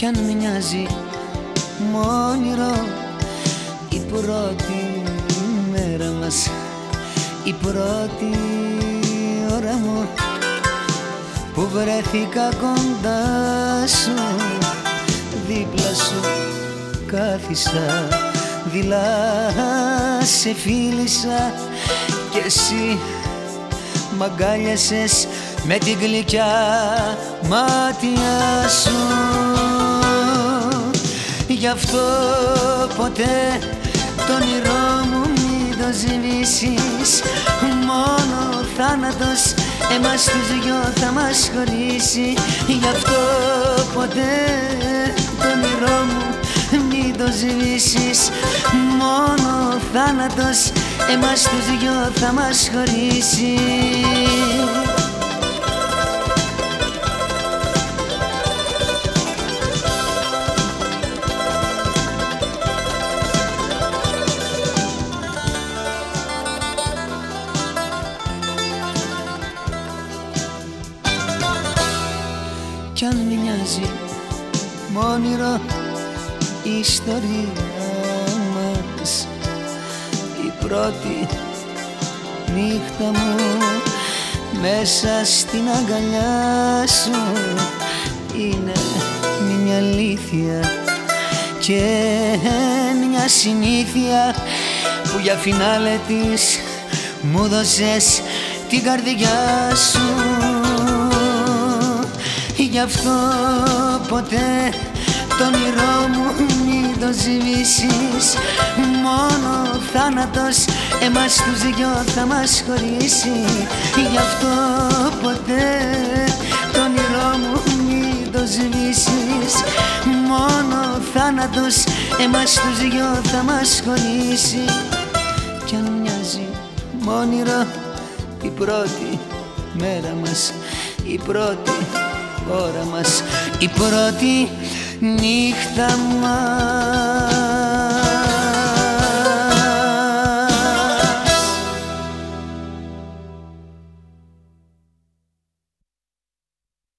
κι αν μοιάζει μόνιρο η πρώτη μέρα μας. Η πρώτη ώρα μου που βρέθηκα κοντά σου. Δίπλα σου κάθισα δειλά σε φίλησα. Και εσύ μ' αγκάλιασες με την γλυκιά μάτια σου. Γι' αυτό ποτέ το όνειρό μου μην το σβήσεις Μόνο θάνατος εμάς τους δυο θα μας χωρίσει. Γι' αυτό ποτέ το όνειρό μου μην το σβήσεις Μόνο θάνατος εμάς τους δυο θα μας χωρίσει κι αν μοιάζει μόνιρο η ιστορία μας. Η πρώτη νύχτα μου μέσα στην αγκαλιά σου είναι μια αλήθεια και μια συνήθεια που για φινάλε της μου δώσες την καρδιά σου Γι' αυτό ποτέ το όνειρό μου μην το σβήσεις Μόνο θάνατος εμάς τους δυο θα μας χωρίσει. Γι' αυτό ποτέ το όνειρό μου μην το σβήσεις Μόνο θάνατος εμάς τους δυο θα μας χωρίσει. Κι αν μοιάζει μόνιρο η πρώτη μέρα μας η πρώτη ώρα μας. Η πρώτη νύχτα μας